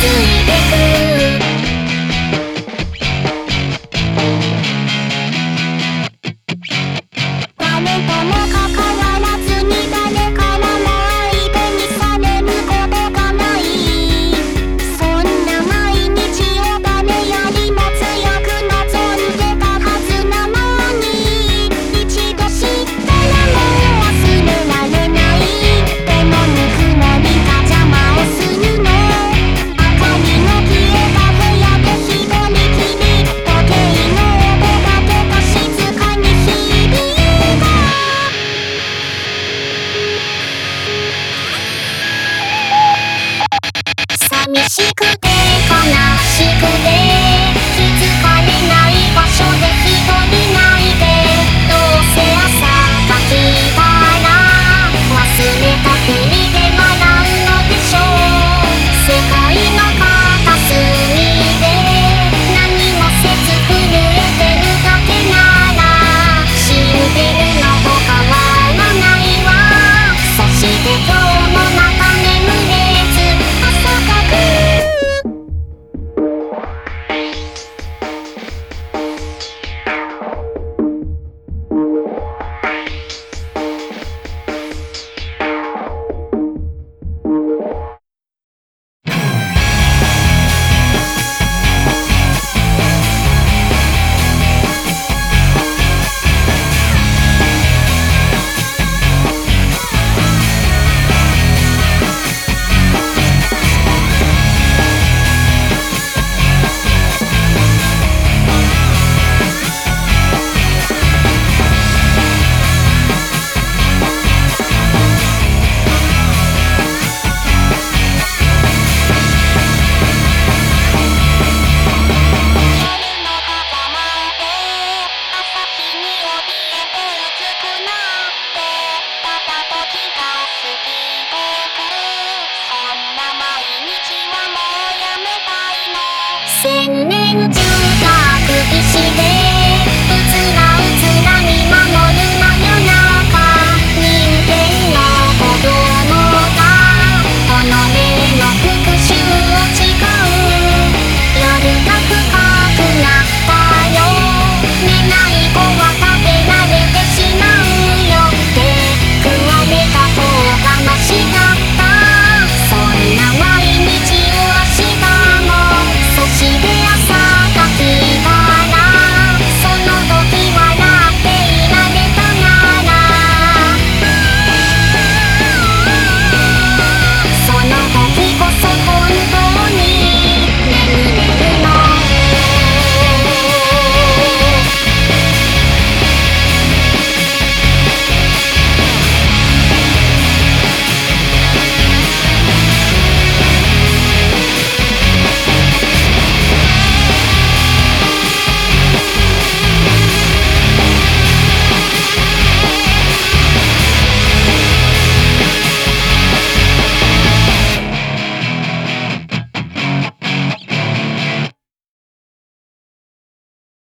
ついて信你。